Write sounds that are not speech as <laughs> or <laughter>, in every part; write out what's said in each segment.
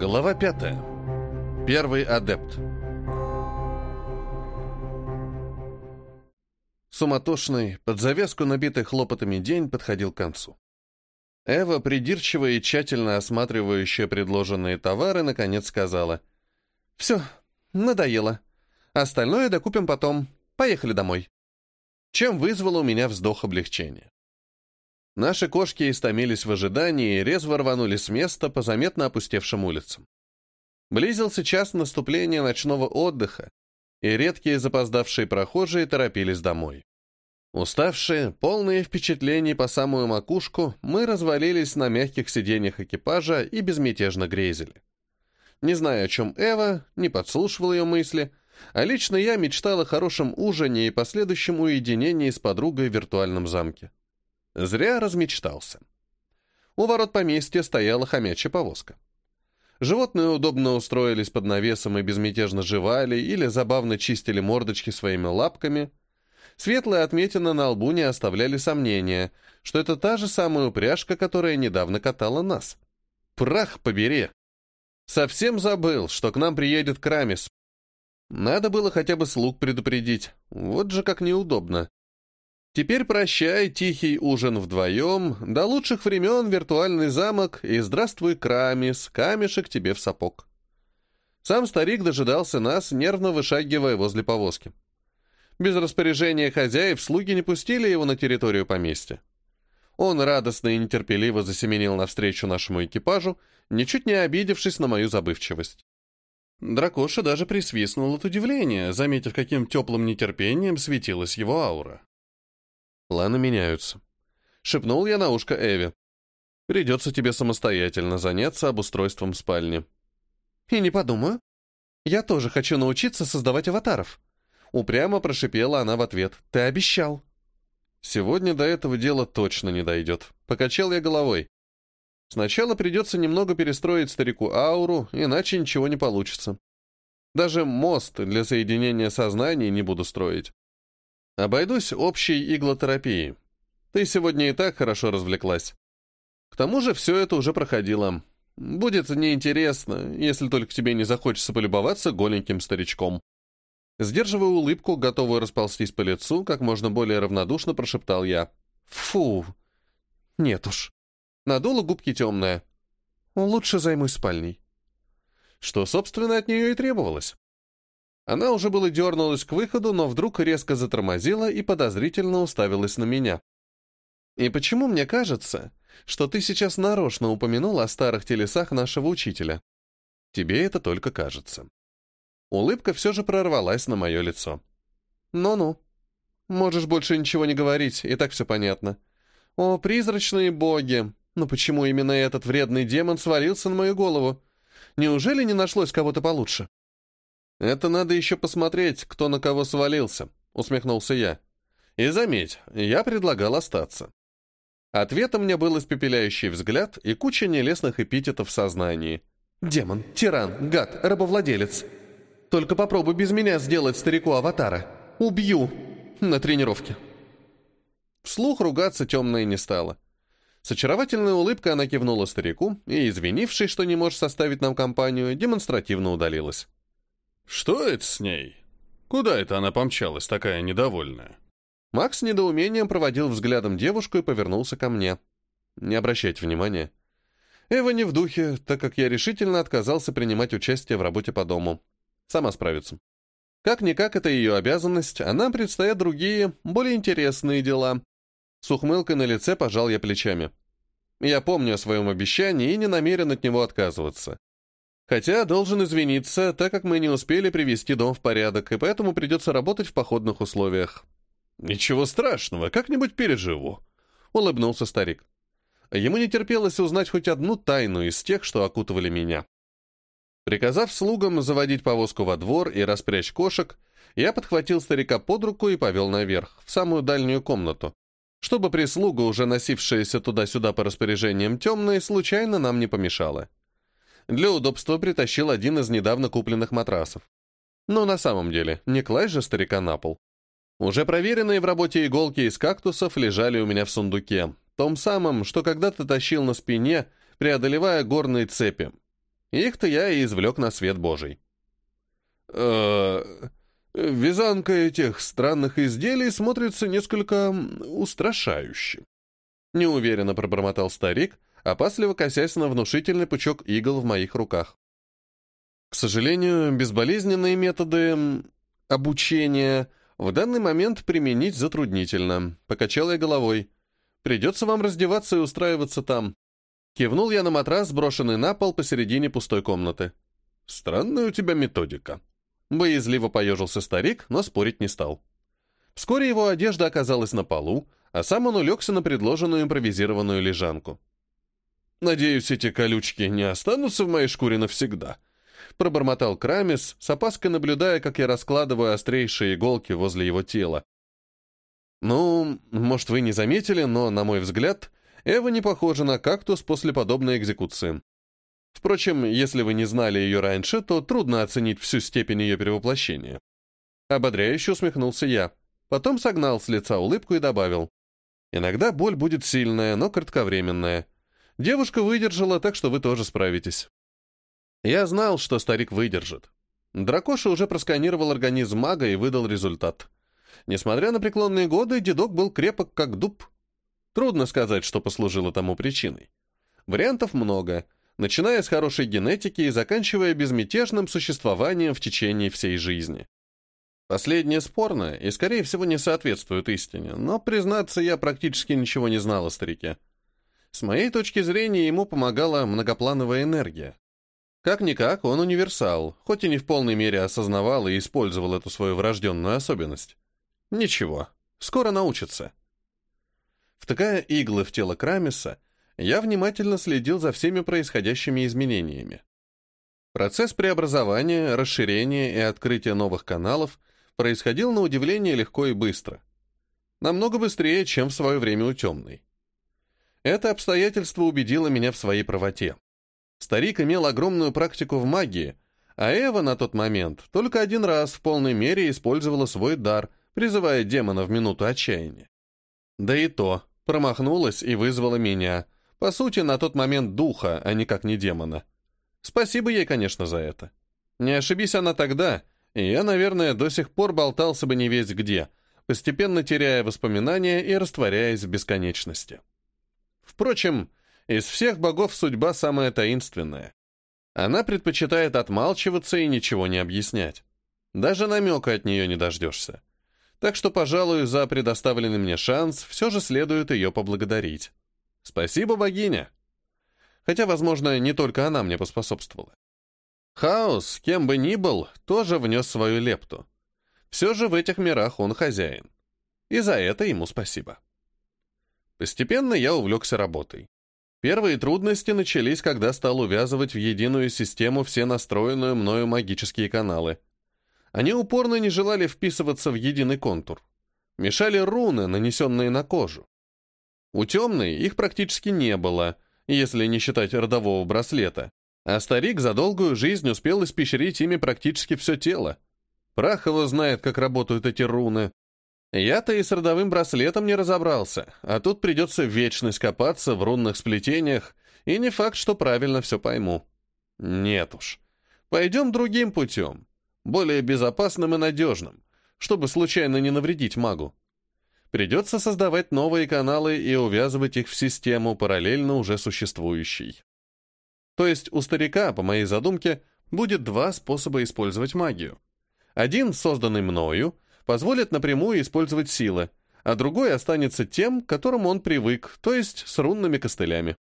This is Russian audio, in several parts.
Глава пятая. Первый адепт. Суматошный, под завязку набитый хлопотами день подходил к концу. Эва, придирчиво и тщательно осматривающая предложенные товары, наконец сказала. «Все, надоело. Остальное докупим потом. Поехали домой». Чем вызвало у меня вздох облегчения. Наши кошки истомились в ожидании и резво рванули с места по заметно опустевшим улицам. Близился час наступления ночного отдыха, и редкие запоздавшие прохожие торопились домой. Уставшие, полные впечатлений по самую макушку, мы развалились на мягких сиденьях экипажа и безмятежно грезили. Не зная, о чем Эва, не подслушивал ее мысли, а лично я мечтал о хорошем ужине и последующем уединении с подругой в виртуальном замке. Зря размечтался. У ворот поместья стояла хомячья повозка. Животные удобно устроились под навесом и безмятежно жевали или забавно чистили мордочки своими лапками. Светлые отметины на лбу не оставляли сомнения, что это та же самая упряжка, которая недавно катала нас. Прах побери! Совсем забыл, что к нам приедет Крамис. Надо было хотя бы слуг предупредить. Вот же как неудобно. Теперь прощай, тихий ужин вдвоем, до лучших времен виртуальный замок и здравствуй, Крамис, камешек тебе в сапог. Сам старик дожидался нас, нервно вышагивая возле повозки. Без распоряжения хозяев слуги не пустили его на территорию поместья. Он радостно и нетерпеливо засеменил навстречу нашему экипажу, ничуть не обидевшись на мою забывчивость. Дракоша даже присвистнул от удивления, заметив, каким теплым нетерпением светилась его аура. Планы меняются. Шепнул я на ушко Эви. Придется тебе самостоятельно заняться обустройством спальни. И не подумаю. Я тоже хочу научиться создавать аватаров. Упрямо прошипела она в ответ. Ты обещал. Сегодня до этого дела точно не дойдет. Покачал я головой. Сначала придется немного перестроить старику ауру, иначе ничего не получится. Даже мост для соединения сознаний не буду строить. Обойдусь общей иглотерапией. Ты сегодня и так хорошо развлеклась. К тому же все это уже проходило. Будет неинтересно, если только тебе не захочется полюбоваться голеньким старичком. Сдерживая улыбку, готовую расползтись по лицу, как можно более равнодушно прошептал я. Фу. Нет уж. Надула губки темная. Лучше займусь спальней. Что, собственно, от нее и требовалось. Она уже было дернулась к выходу, но вдруг резко затормозила и подозрительно уставилась на меня. «И почему мне кажется, что ты сейчас нарочно упомянул о старых телесах нашего учителя? Тебе это только кажется». Улыбка все же прорвалась на мое лицо. «Ну-ну. Можешь больше ничего не говорить, и так все понятно. О, призрачные боги! Но почему именно этот вредный демон свалился на мою голову? Неужели не нашлось кого-то получше?» «Это надо еще посмотреть, кто на кого свалился», — усмехнулся я. «И заметь, я предлагал остаться». Ответом мне был испепеляющий взгляд и куча нелестных эпитетов в сознании. «Демон, тиран, гад, рабовладелец. Только попробуй без меня сделать старику аватара. Убью! На тренировке». Вслух ругаться темная не стала. С очаровательной улыбкой она кивнула старику и, извинившись, что не может составить нам компанию, демонстративно удалилась. «Что это с ней? Куда это она помчалась, такая недовольная?» Макс с недоумением проводил взглядом девушку и повернулся ко мне. «Не обращайте внимания. Эва не в духе, так как я решительно отказался принимать участие в работе по дому. Сама справится. Как-никак, это ее обязанность, а нам предстоят другие, более интересные дела». С ухмылкой на лице пожал я плечами. Я помню о своем обещании и не намерен от него отказываться. Хотя должен извиниться, так как мы не успели привести дом в порядок, и поэтому придется работать в походных условиях. «Ничего страшного, как-нибудь переживу», — улыбнулся старик. Ему не терпелось узнать хоть одну тайну из тех, что окутывали меня. Приказав слугам заводить повозку во двор и распрячь кошек, я подхватил старика под руку и повел наверх, в самую дальнюю комнату, чтобы прислуга, уже носившаяся туда-сюда по распоряжениям темной, случайно нам не помешала. Для удобства притащил один из недавно купленных матрасов. Но на самом деле, не класть же старика на пол. Уже проверенные в работе иголки из кактусов лежали у меня в сундуке, том самом, что когда-то тащил на спине, преодолевая горные цепи. Их-то я и извлек на свет Божий. э Вязанка этих странных изделий смотрится несколько устрашающе. Неуверенно пробормотал старик, опасливо косясь на внушительный пучок игл в моих руках. К сожалению, безболезненные методы обучения в данный момент применить затруднительно. Покачал я головой. Придется вам раздеваться и устраиваться там. Кивнул я на матрас, брошенный на пол посередине пустой комнаты. Странная у тебя методика. Боязливо поежился старик, но спорить не стал. Вскоре его одежда оказалась на полу, а сам он улегся на предложенную импровизированную лежанку. «Надеюсь, эти колючки не останутся в моей шкуре навсегда», — пробормотал Крамис, с опаской наблюдая, как я раскладываю острейшие иголки возле его тела. «Ну, может, вы не заметили, но, на мой взгляд, Эва не похожа на кактус после подобной экзекуции. Впрочем, если вы не знали ее раньше, то трудно оценить всю степень ее перевоплощения». Ободряюще усмехнулся я. Потом согнал с лица улыбку и добавил. «Иногда боль будет сильная, но кратковременная. Девушка выдержала, так что вы тоже справитесь. Я знал, что старик выдержит. Дракоша уже просканировал организм мага и выдал результат. Несмотря на преклонные годы, дедок был крепок, как дуб. Трудно сказать, что послужило тому причиной. Вариантов много, начиная с хорошей генетики и заканчивая безмятежным существованием в течение всей жизни. Последнее спорно и, скорее всего, не соответствует истине, но, признаться, я практически ничего не знал о старике. С моей точки зрения, ему помогала многоплановая энергия. Как-никак, он универсал, хоть и не в полной мере осознавал и использовал эту свою врожденную особенность. Ничего, скоро научится. Втыкая иглы в тело Крамиса, я внимательно следил за всеми происходящими изменениями. Процесс преобразования, расширения и открытия новых каналов происходил на удивление легко и быстро. Намного быстрее, чем в свое время у темной. Это обстоятельство убедило меня в своей правоте. Старик имел огромную практику в магии, а Эва на тот момент только один раз в полной мере использовала свой дар, призывая демона в минуту отчаяния. Да и то, промахнулась и вызвала меня. По сути, на тот момент духа, а никак не демона. Спасибо ей, конечно, за это. Не ошибись она тогда, и я, наверное, до сих пор болтался бы не весь где, постепенно теряя воспоминания и растворяясь в бесконечности. Впрочем, из всех богов судьба самая таинственная. Она предпочитает отмалчиваться и ничего не объяснять. Даже намека от нее не дождешься. Так что, пожалуй, за предоставленный мне шанс все же следует ее поблагодарить. Спасибо, богиня. Хотя, возможно, не только она мне поспособствовала. Хаос, кем бы ни был, тоже внес свою лепту. Все же в этих мирах он хозяин. И за это ему спасибо. Постепенно я увлекся работой. Первые трудности начались, когда стал увязывать в единую систему все настроенные мною магические каналы. Они упорно не желали вписываться в единый контур. Мешали руны, нанесенные на кожу. У темной их практически не было, если не считать родового браслета, а старик за долгую жизнь успел испещрить ими практически все тело. Прах его знает, как работают эти руны, я-то и с родовым браслетом не разобрался, а тут придется вечность копаться в рунных сплетениях, и не факт, что правильно все пойму. Нет уж. Пойдем другим путем, более безопасным и надежным, чтобы случайно не навредить магу. Придется создавать новые каналы и увязывать их в систему, параллельно уже существующей. То есть у старика, по моей задумке, будет два способа использовать магию. Один, созданный мною, позволит напрямую использовать силы, а другой останется тем, к которому он привык, то есть с рунными костылями.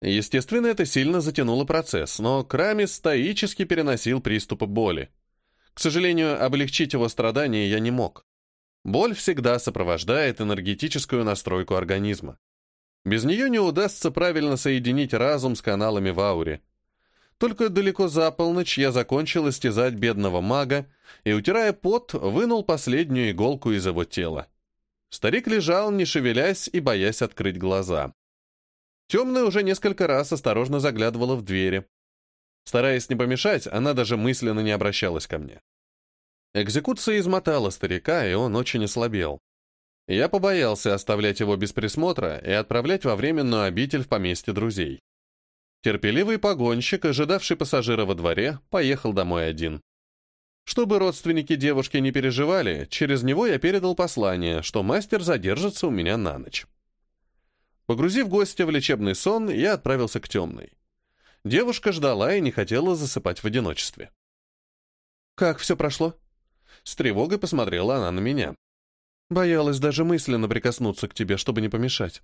Естественно, это сильно затянуло процесс, но Крамис стоически переносил приступы боли. К сожалению, облегчить его страдания я не мог. Боль всегда сопровождает энергетическую настройку организма. Без нее не удастся правильно соединить разум с каналами в ауре. Только далеко за полночь я закончил истязать бедного мага и, утирая пот, вынул последнюю иголку из его тела. Старик лежал, не шевелясь и боясь открыть глаза. Темная уже несколько раз осторожно заглядывала в двери. Стараясь не помешать, она даже мысленно не обращалась ко мне. Экзекуция измотала старика, и он очень ослабел. Я побоялся оставлять его без присмотра и отправлять во временную обитель в поместье друзей. Терпеливый погонщик, ожидавший пассажира во дворе, поехал домой один. Чтобы родственники девушки не переживали, через него я передал послание, что мастер задержится у меня на ночь. Погрузив гостя в лечебный сон, я отправился к темной. Девушка ждала и не хотела засыпать в одиночестве. «Как все прошло?» С тревогой посмотрела она на меня. Боялась даже мысленно прикоснуться к тебе, чтобы не помешать.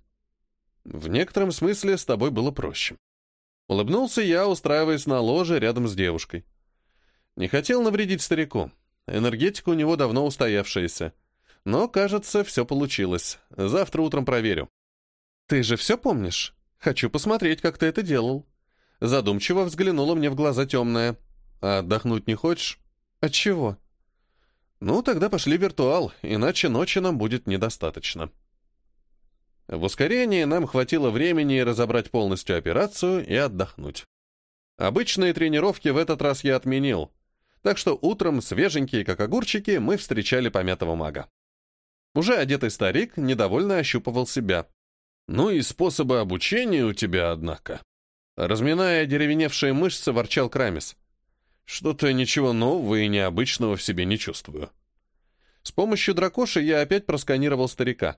В некотором смысле с тобой было проще. Улыбнулся я, устраиваясь на ложе рядом с девушкой. Не хотел навредить старику. Энергетика у него давно устоявшаяся. Но, кажется, все получилось. Завтра утром проверю. «Ты же все помнишь? Хочу посмотреть, как ты это делал». Задумчиво взглянула мне в глаза темная. «А отдохнуть не хочешь?» «Отчего?» «Ну, тогда пошли виртуал, иначе ночи нам будет недостаточно». В ускорении нам хватило времени разобрать полностью операцию и отдохнуть. Обычные тренировки в этот раз я отменил, так что утром, свеженькие как огурчики, мы встречали помятого мага. Уже одетый старик недовольно ощупывал себя. «Ну и способы обучения у тебя, однако». Разминая деревеневшие мышцы, ворчал Крамис. «Что-то ничего нового и необычного в себе не чувствую». С помощью дракоши я опять просканировал старика.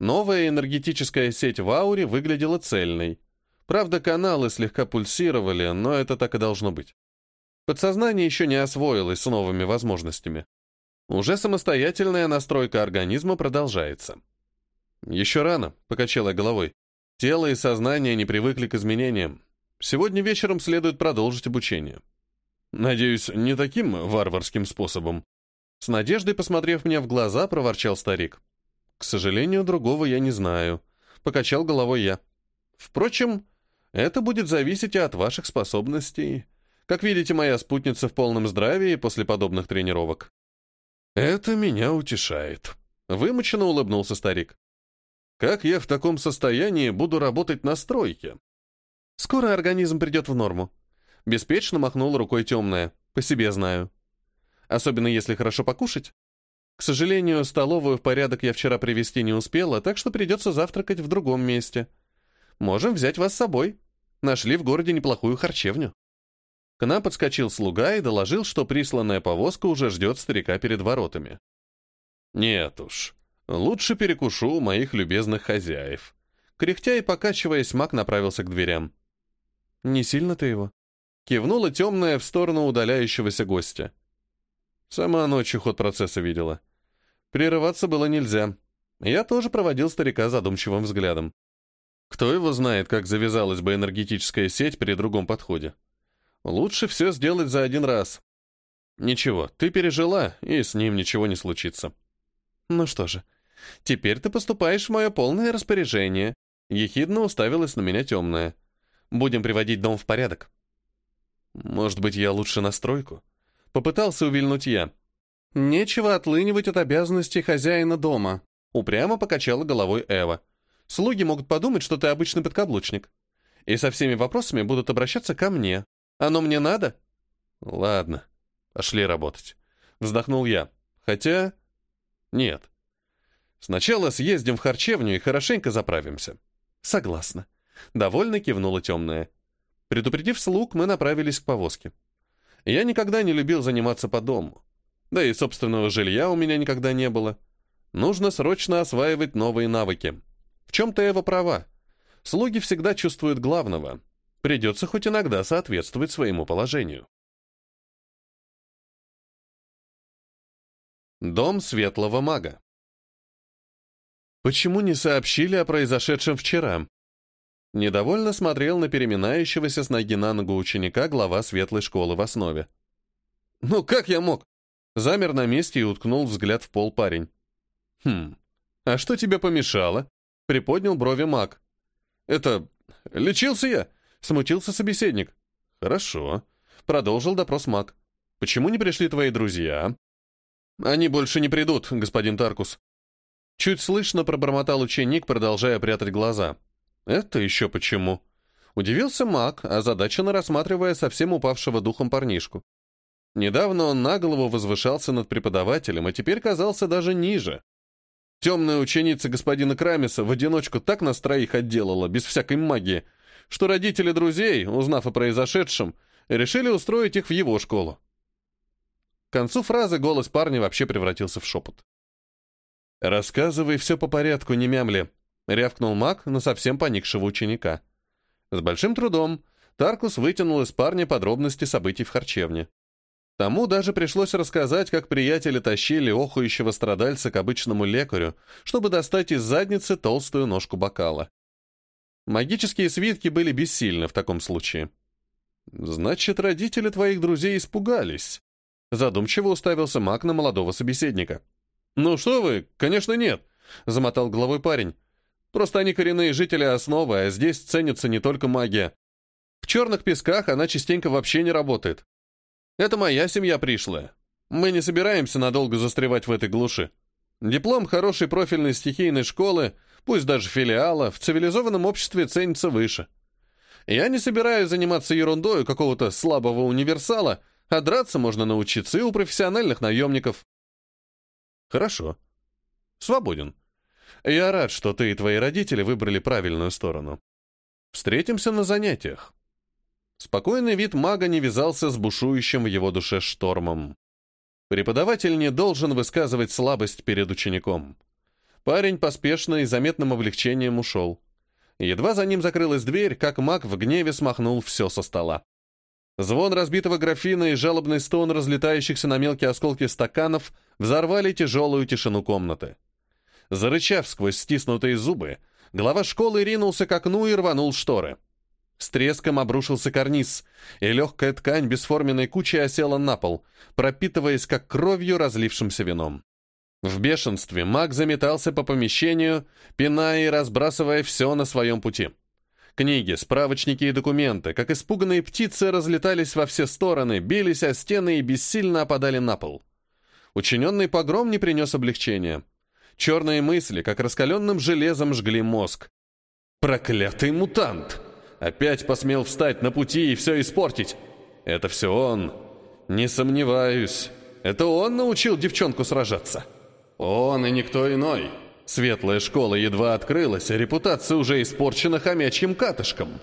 Новая энергетическая сеть в ауре выглядела цельной. Правда, каналы слегка пульсировали, но это так и должно быть. Подсознание еще не освоилось с новыми возможностями. Уже самостоятельная настройка организма продолжается. «Еще рано», — покачала головой. «Тело и сознание не привыкли к изменениям. Сегодня вечером следует продолжить обучение». «Надеюсь, не таким варварским способом?» С надеждой, посмотрев мне в глаза, проворчал старик. «К сожалению, другого я не знаю», — покачал головой я. «Впрочем, это будет зависеть и от ваших способностей». Как видите, моя спутница в полном здравии после подобных тренировок. Это меня утешает. Вымученно улыбнулся старик. Как я в таком состоянии буду работать на стройке? Скоро организм придет в норму. Беспечно махнула рукой темная. По себе знаю. Особенно если хорошо покушать. К сожалению, столовую в порядок я вчера привести не успела, так что придется завтракать в другом месте. Можем взять вас с собой. Нашли в городе неплохую харчевню. К нам подскочил слуга и доложил, что присланная повозка уже ждет старика перед воротами. «Нет уж, лучше перекушу у моих любезных хозяев». Кряхтя и покачиваясь, маг направился к дверям. «Не сильно ты его?» Кивнула темная в сторону удаляющегося гостя. Сама ночью ход процесса видела. Прерываться было нельзя. Я тоже проводил старика задумчивым взглядом. Кто его знает, как завязалась бы энергетическая сеть при другом подходе? Лучше все сделать за один раз. Ничего, ты пережила, и с ним ничего не случится. Ну что же, теперь ты поступаешь в мое полное распоряжение. Ехидно уставилась на меня темная. Будем приводить дом в порядок. Может быть, я лучше на стройку? Попытался увильнуть я. Нечего отлынивать от обязанностей хозяина дома. Упрямо покачала головой Эва. Слуги могут подумать, что ты обычный подкаблучник. И со всеми вопросами будут обращаться ко мне. Оно мне надо? Ладно, пошли работать. Вздохнул я. Хотя... Нет. Сначала съездим в харчевню и хорошенько заправимся. Согласна. Довольно кивнула темная. Предупредив слуг, мы направились к повозке. Я никогда не любил заниматься по дому. Да и собственного жилья у меня никогда не было. Нужно срочно осваивать новые навыки. В чем-то Эва права. Слуги всегда чувствуют главного. Придется хоть иногда соответствовать своему положению. Дом светлого мага. Почему не сообщили о произошедшем вчера? Недовольно смотрел на переминающегося с ноги на ногу ученика глава светлой школы в основе. «Ну как я мог?» Замер на месте и уткнул взгляд в пол парень. «Хм, а что тебе помешало?» Приподнял брови маг. «Это... лечился я?» Смутился собеседник. «Хорошо», — продолжил допрос маг. «Почему не пришли твои друзья?» «Они больше не придут, господин Таркус». Чуть слышно пробормотал ученик, продолжая прятать глаза. «Это еще почему?» Удивился маг, озадаченно рассматривая совсем упавшего духом парнишку. Недавно он на голову возвышался над преподавателем, а теперь казался даже ниже. Темная ученица господина Крамиса в одиночку так нас троих отделала, без всякой магии, что родители друзей, узнав о произошедшем, решили устроить их в его школу. К концу фразы голос парня вообще превратился в шепот. «Рассказывай все по порядку, не мямли», — рявкнул маг на совсем поникшего ученика. С большим трудом Таркус вытянул из парня подробности событий в харчевне. Тому даже пришлось рассказать, как приятели тащили охующего страдальца к обычному лекарю, чтобы достать из задницы толстую ножку бокала. Магические свитки были бессильны в таком случае. «Значит, родители твоих друзей испугались?» Задумчиво уставился маг на молодого собеседника. «Ну что вы, конечно, нет», — замотал головой парень. «Просто они коренные жители основы, а здесь ценится не только магия. В черных песках она частенько вообще не работает. Это моя семья пришлая. Мы не собираемся надолго застревать в этой глуши. Диплом хорошей профильной стихийной школы, пусть даже филиала, в цивилизованном обществе ценится выше. Я не собираюсь заниматься ерундой какого-то слабого универсала, а драться можно научиться и у профессиональных наемников. Хорошо. Свободен. Я рад, что ты и твои родители выбрали правильную сторону. Встретимся на занятиях. Спокойный вид мага не вязался с бушующим в его душе штормом. Преподаватель не должен высказывать слабость перед учеником. Парень поспешно и заметным облегчением ушел. Едва за ним закрылась дверь, как маг в гневе смахнул все со стола. Звон разбитого графина и жалобный стон разлетающихся на мелкие осколки стаканов взорвали тяжелую тишину комнаты. Зарычав сквозь стиснутые зубы, глава школы ринулся к окну и рванул шторы. С треском обрушился карниз, и легкая ткань бесформенной кучей осела на пол, пропитываясь как кровью разлившимся вином. В бешенстве маг заметался по помещению, пиная и разбрасывая все на своем пути. Книги, справочники и документы, как испуганные птицы, разлетались во все стороны, бились о стены и бессильно опадали на пол. Учиненный погром не принес облегчения. Черные мысли, как раскаленным железом, жгли мозг. «Проклятый мутант!» Опять посмел встать на пути и все испортить. Это все он. Не сомневаюсь. Это он научил девчонку сражаться. Он и никто иной. Светлая школа едва открылась, а репутация уже испорчена хомячьим катышком.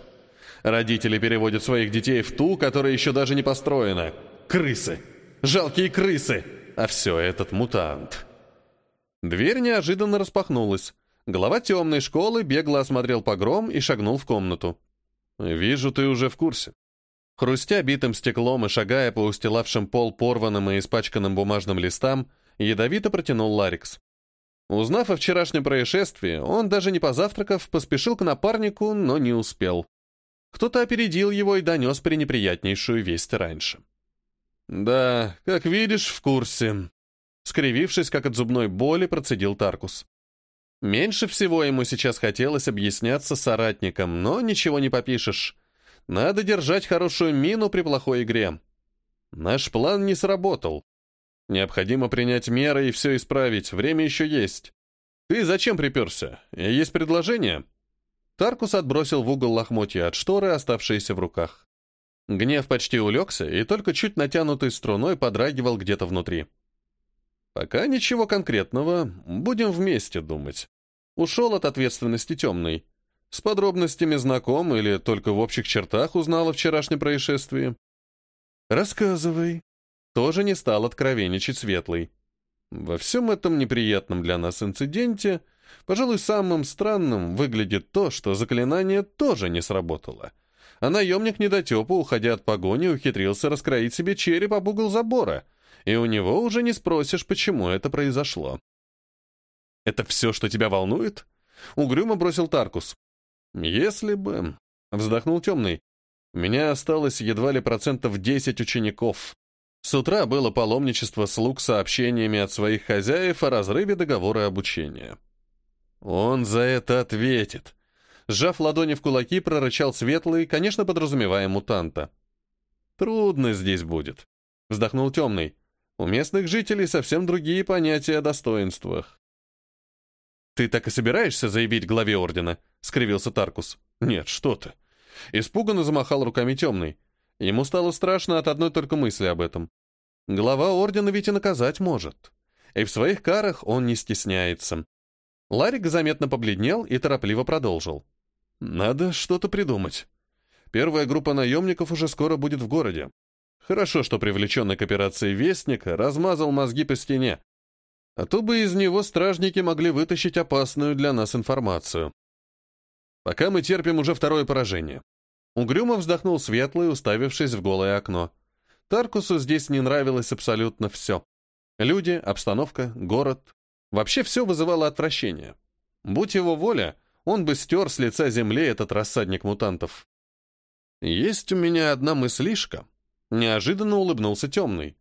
Родители переводят своих детей в ту, которая еще даже не построена. Крысы. Жалкие крысы. А все этот мутант. Дверь неожиданно распахнулась. Глава темной школы бегло осмотрел погром и шагнул в комнату. «Вижу, ты уже в курсе». Хрустя битым стеклом и шагая по устилавшим пол порванным и испачканным бумажным листам, ядовито протянул Ларикс. Узнав о вчерашнем происшествии, он, даже не позавтракав, поспешил к напарнику, но не успел. Кто-то опередил его и донес пренеприятнейшую весть раньше. «Да, как видишь, в курсе», — скривившись, как от зубной боли, процедил Таркус. Меньше всего ему сейчас хотелось объясняться соратникам, но ничего не попишешь. Надо держать хорошую мину при плохой игре. Наш план не сработал. Необходимо принять меры и все исправить, время еще есть. Ты зачем приперся? Есть предложение?» Таркус отбросил в угол лохмотья от шторы, оставшиеся в руках. Гнев почти улегся и только чуть натянутой струной подрагивал где-то внутри. Пока ничего конкретного, будем вместе думать. Ушел от ответственности темный. С подробностями знаком или только в общих чертах узнал о вчерашнем происшествии? Рассказывай. Тоже не стал откровенничать Светлый. Во всем этом неприятном для нас инциденте, пожалуй, самым странным выглядит то, что заклинание тоже не сработало. А наемник недотепа, уходя от погони, ухитрился раскроить себе череп об угол забора — и у него уже не спросишь, почему это произошло. «Это все, что тебя волнует?» — угрюмо бросил Таркус. «Если бы...» — вздохнул темный. «У меня осталось едва ли процентов десять учеников. С утра было паломничество слуг сообщениями от своих хозяев о разрыве договора обучения. Он за это ответит». Сжав ладони в кулаки, прорычал Светлый, конечно, подразумевая мутанта. «Трудно здесь будет», — вздохнул Темный. У местных жителей совсем другие понятия о достоинствах. «Ты так и собираешься заявить главе ордена?» — скривился Таркус. «Нет, что ты». Испуганно замахал руками темный. Ему стало страшно от одной только мысли об этом. Глава ордена ведь и наказать может. И в своих карах он не стесняется. Ларик заметно побледнел и торопливо продолжил. «Надо что-то придумать. Первая группа наемников уже скоро будет в городе. Хорошо, что привлеченный к операции Вестник размазал мозги по стене. А то бы из него стражники могли вытащить опасную для нас информацию. Пока мы терпим уже второе поражение. Угрюмо вздохнул Светлый, уставившись в голое окно. Таркусу здесь не нравилось абсолютно все. Люди, обстановка, город. Вообще все вызывало отвращение. Будь его воля, он бы стер с лица земли этот рассадник мутантов. Есть у меня одна мыслишка. Неожиданно улыбнулся темный.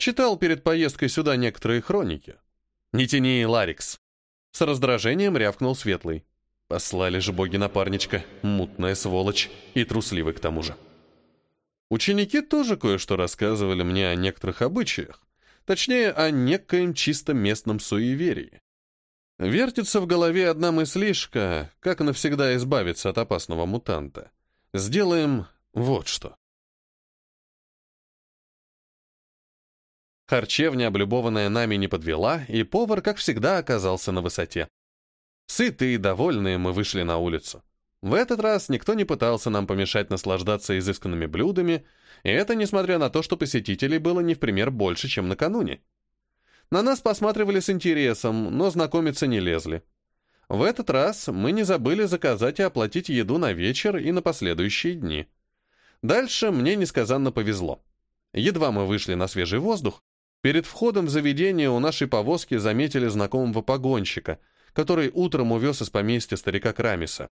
Читал перед поездкой сюда некоторые хроники. Не тяни, Ларикс. С раздражением рявкнул Светлый. Послали же боги напарничка, мутная сволочь и трусливый к тому же. Ученики тоже кое-что рассказывали мне о некоторых обычаях, точнее, о некоем чисто местном суеверии. Вертится в голове одна мыслишка, как навсегда избавиться от опасного мутанта. Сделаем вот что. Харчевня, облюбованная нами, не подвела, и повар, как всегда, оказался на высоте. Сытые и довольные мы вышли на улицу. В этот раз никто не пытался нам помешать наслаждаться изысканными блюдами, и это несмотря на то, что посетителей было не в пример больше, чем накануне. На нас посматривали с интересом, но знакомиться не лезли. В этот раз мы не забыли заказать и оплатить еду на вечер и на последующие дни. Дальше мне несказанно повезло. Едва мы вышли на свежий воздух, перед входом в заведение у нашей повозки заметили знакомого погонщика, который утром увез из поместья старика Крамиса.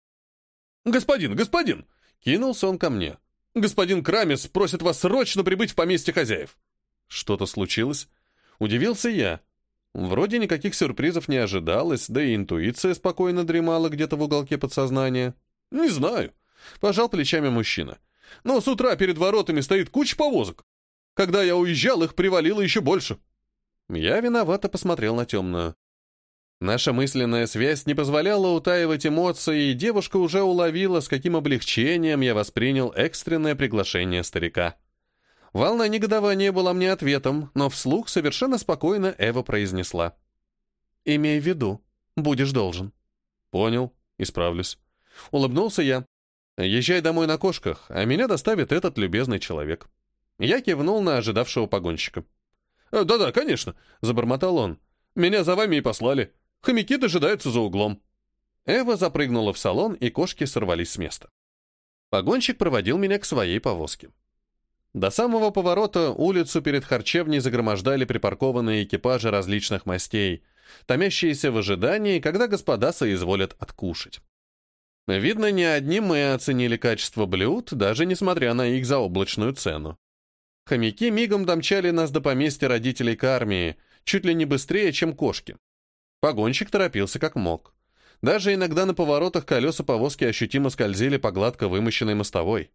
«Господин, господин!» — кинулся он ко мне. «Господин Крамис просит вас срочно прибыть в поместье хозяев». «Что-то случилось?» Удивился я. Вроде никаких сюрпризов не ожидалось, да и интуиция спокойно дремала где-то в уголке подсознания. «Не знаю», — пожал плечами мужчина. «Но с утра перед воротами стоит куча повозок. Когда я уезжал, их привалило еще больше». Я виновато посмотрел на темную. Наша мысленная связь не позволяла утаивать эмоции, и девушка уже уловила, с каким облегчением я воспринял экстренное приглашение старика. Волна негодования была мне ответом, но вслух совершенно спокойно Эва произнесла. «Имей в виду, будешь должен». «Понял, исправлюсь». Улыбнулся я. «Езжай домой на кошках, а меня доставит этот любезный человек». Я кивнул на ожидавшего погонщика. «Э, «Да-да, конечно», — забормотал он. «Меня за вами и послали. Хомяки дожидаются за углом». Эва запрыгнула в салон, и кошки сорвались с места. Погонщик проводил меня к своей повозке. До самого поворота улицу перед харчевней загромождали припаркованные экипажи различных мастей, томящиеся в ожидании, когда господа соизволят откушать. Видно, не одни мы оценили качество блюд, даже несмотря на их заоблачную цену. Хомяки мигом домчали нас до поместья родителей к чуть ли не быстрее, чем кошки. Погонщик торопился как мог. Даже иногда на поворотах колеса повозки ощутимо скользили по гладко вымощенной мостовой.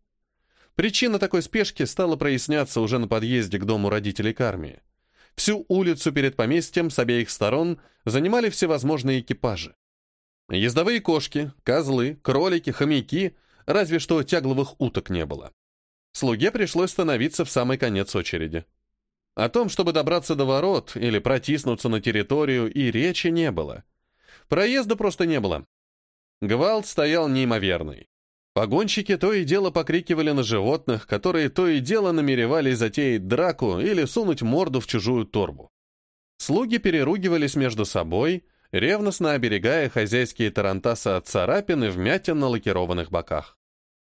Причина такой спешки стала проясняться уже на подъезде к дому родителей Кармии. Всю улицу перед поместьем с обеих сторон занимали всевозможные экипажи. Ездовые кошки, козлы, кролики, хомяки, разве что тягловых уток не было. Слуге пришлось становиться в самый конец очереди. О том, чтобы добраться до ворот или протиснуться на территорию, и речи не было. Проезда просто не было. Гвалт стоял неимоверный. Погонщики то и дело покрикивали на животных, которые то и дело намеревались затеять драку или сунуть морду в чужую торбу. Слуги переругивались между собой, ревностно оберегая хозяйские тарантасы от царапин и вмятин на лакированных боках.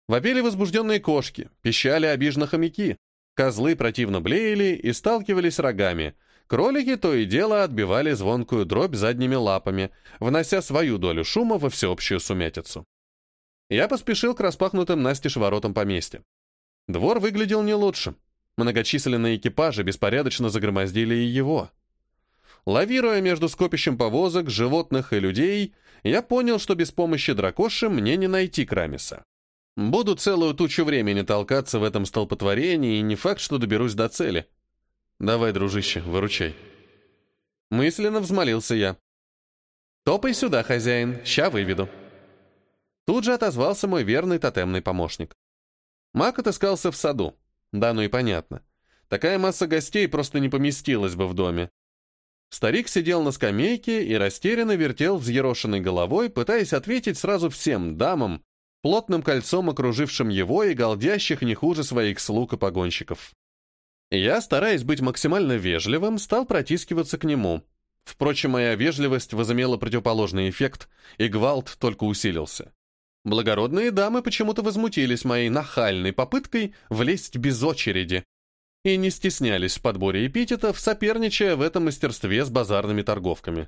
Вопили возбужденные кошки, пищали обиженно хомяки, Козлы противно блеяли и сталкивались рогами. Кролики то и дело отбивали звонкую дробь задними лапами, внося свою долю шума во всеобщую сумятицу. Я поспешил к распахнутым настежь воротам поместья. Двор выглядел не лучше. Многочисленные экипажи беспорядочно загромоздили и его. Лавируя между скопищем повозок, животных и людей, я понял, что без помощи дракоши мне не найти Крамиса. Буду целую тучу времени толкаться в этом столпотворении, и не факт, что доберусь до цели. Давай, дружище, выручай. Мысленно взмолился я. «Топай сюда, хозяин, ща выведу». Тут же отозвался мой верный тотемный помощник. Мак отыскался в саду. Да, ну и понятно. Такая масса гостей просто не поместилась бы в доме. Старик сидел на скамейке и растерянно вертел взъерошенной головой, пытаясь ответить сразу всем дамам, плотным кольцом окружившим его и голдящих не хуже своих слуг и погонщиков. Я, стараясь быть максимально вежливым, стал протискиваться к нему. Впрочем, моя вежливость возымела противоположный эффект, и гвалт только усилился. Благородные дамы почему-то возмутились моей нахальной попыткой влезть без очереди и не стеснялись в подборе эпитетов, соперничая в этом мастерстве с базарными торговками.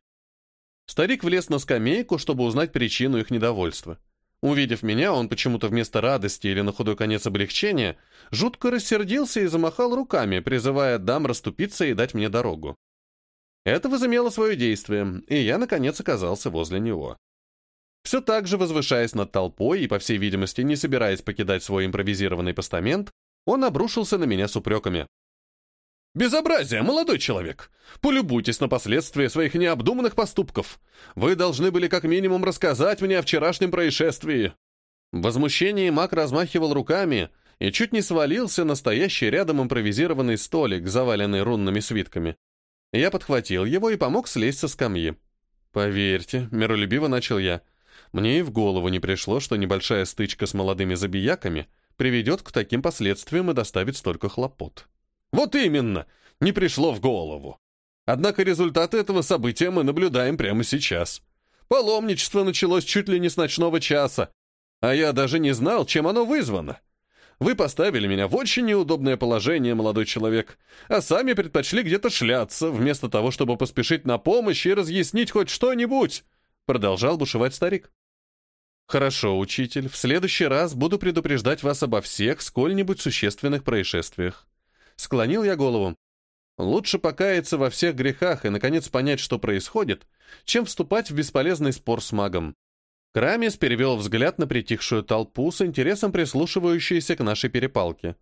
Старик влез на скамейку, чтобы узнать причину их недовольства. Увидев меня, он почему-то вместо радости или на худой конец облегчения жутко рассердился и замахал руками, призывая дам расступиться и дать мне дорогу. Это возымело свое действие, и я, наконец, оказался возле него. Все так же, возвышаясь над толпой и, по всей видимости, не собираясь покидать свой импровизированный постамент, он обрушился на меня с упреками. «Безобразие, молодой человек! Полюбуйтесь на последствия своих необдуманных поступков. Вы должны были как минимум рассказать мне о вчерашнем происшествии». В возмущении маг размахивал руками и чуть не свалился на стоящий рядом импровизированный столик, заваленный рунными свитками. Я подхватил его и помог слезть со скамьи. «Поверьте», — миролюбиво начал я, — «мне и в голову не пришло, что небольшая стычка с молодыми забияками приведет к таким последствиям и доставит столько хлопот». Вот именно, не пришло в голову. Однако результаты этого события мы наблюдаем прямо сейчас. Паломничество началось чуть ли не с ночного часа, а я даже не знал, чем оно вызвано. Вы поставили меня в очень неудобное положение, молодой человек, а сами предпочли где-то шляться, вместо того, чтобы поспешить на помощь и разъяснить хоть что-нибудь», — продолжал бушевать старик. «Хорошо, учитель, в следующий раз буду предупреждать вас обо всех сколь-нибудь существенных происшествиях. Склонил я голову. Лучше покаяться во всех грехах и, наконец, понять, что происходит, чем вступать в бесполезный спор с магом. Крамис перевел взгляд на притихшую толпу с интересом прислушивающейся к нашей перепалке.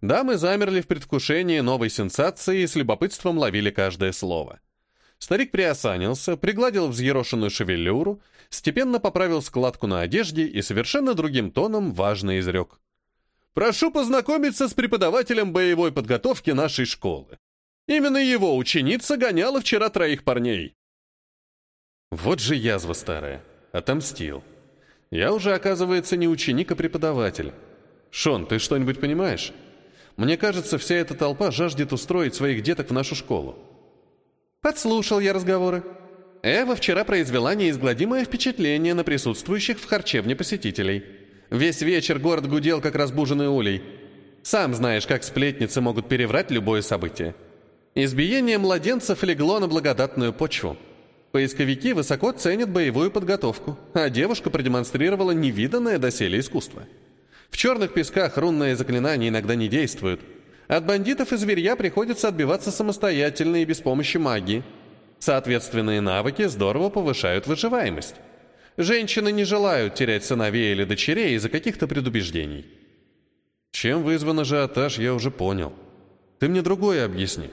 Дамы замерли в предвкушении новой сенсации и с любопытством ловили каждое слово. Старик приосанился, пригладил взъерошенную шевелюру, степенно поправил складку на одежде и совершенно другим тоном важно изрек. Прошу познакомиться с преподавателем боевой подготовки нашей школы. Именно его ученица гоняла вчера троих парней. Вот же язва старая. Отомстил. Я уже, оказывается, не ученик, а преподаватель. Шон, ты что-нибудь понимаешь? Мне кажется, вся эта толпа жаждет устроить своих деток в нашу школу. Подслушал я разговоры. Эва вчера произвела неизгладимое впечатление на присутствующих в харчевне посетителей. Весь вечер город гудел, как разбуженный улей. Сам знаешь, как сплетницы могут переврать любое событие. Избиение младенцев легло на благодатную почву. Поисковики высоко ценят боевую подготовку, а девушка продемонстрировала невиданное доселе искусство. В черных песках рунные заклинания иногда не действуют. От бандитов и зверья приходится отбиваться самостоятельно и без помощи магии. Соответственные навыки здорово повышают выживаемость. Женщины не желают терять сыновей или дочерей из-за каких-то предубеждений. Чем вызван ажиотаж, я уже понял. Ты мне другое объясни.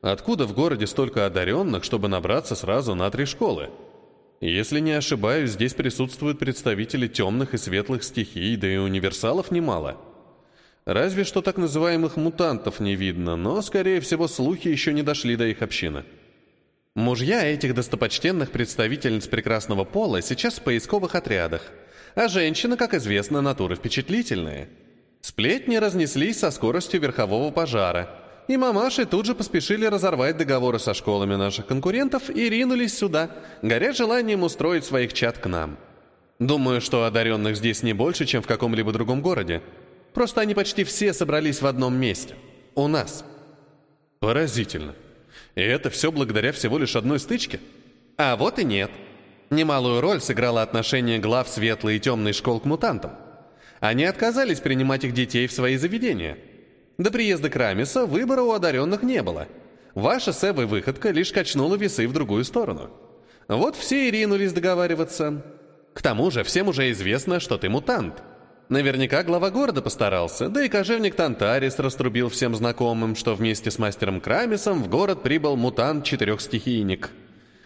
Откуда в городе столько одаренных, чтобы набраться сразу на три школы? Если не ошибаюсь, здесь присутствуют представители темных и светлых стихий, да и универсалов немало. Разве что так называемых мутантов не видно, но, скорее всего, слухи еще не дошли до их общины. Мужья этих достопочтенных представительниц прекрасного пола сейчас в поисковых отрядах, а женщины, как известно, натуры впечатлительные. Сплетни разнеслись со скоростью верхового пожара, и мамаши тут же поспешили разорвать договоры со школами наших конкурентов и ринулись сюда, горя желанием устроить своих чат к нам. Думаю, что одаренных здесь не больше, чем в каком-либо другом городе. Просто они почти все собрались в одном месте. У нас. Поразительно. И это все благодаря всего лишь одной стычке? А вот и нет. Немалую роль сыграло отношение глав светлой и темной школ к мутантам. Они отказались принимать их детей в свои заведения. До приезда Крамиса выбора у одаренных не было. Ваша с выходка лишь качнула весы в другую сторону. Вот все и ринулись договариваться. К тому же всем уже известно, что ты мутант. Наверняка глава города постарался, да и кожевник Тантарис раструбил всем знакомым, что вместе с мастером Крамисом в город прибыл мутант-четырехстихийник.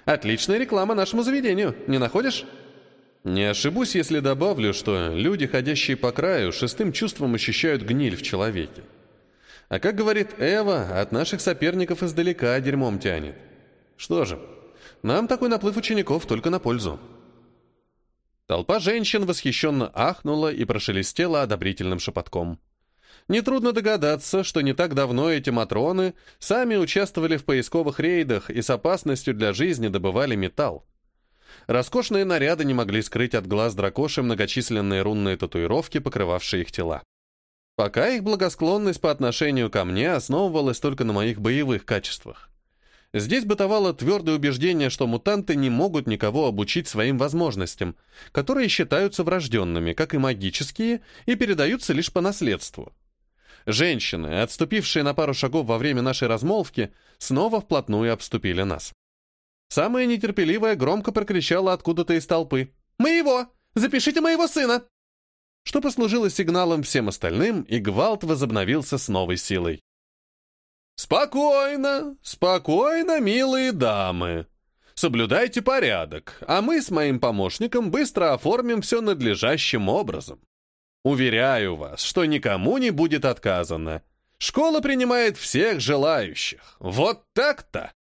Отличная реклама нашему заведению, не находишь? Не ошибусь, если добавлю, что люди, ходящие по краю, шестым чувством ощущают гниль в человеке. А как говорит Эва, от наших соперников издалека дерьмом тянет. Что же, нам такой наплыв учеников только на пользу. Толпа женщин восхищенно ахнула и прошелестела одобрительным шепотком. Нетрудно догадаться, что не так давно эти матроны сами участвовали в поисковых рейдах и с опасностью для жизни добывали металл. Роскошные наряды не могли скрыть от глаз дракоши многочисленные рунные татуировки, покрывавшие их тела. Пока их благосклонность по отношению ко мне основывалась только на моих боевых качествах. Здесь бытовало твердое убеждение, что мутанты не могут никого обучить своим возможностям, которые считаются врожденными, как и магические, и передаются лишь по наследству. Женщины, отступившие на пару шагов во время нашей размолвки, снова вплотную обступили нас. Самая нетерпеливая громко прокричала откуда-то из толпы. «Моего! Запишите моего сына!» Что послужило сигналом всем остальным, и гвалт возобновился с новой силой. «Спокойно, спокойно, милые дамы. Соблюдайте порядок, а мы с моим помощником быстро оформим все надлежащим образом. Уверяю вас, что никому не будет отказано. Школа принимает всех желающих. Вот так-то!»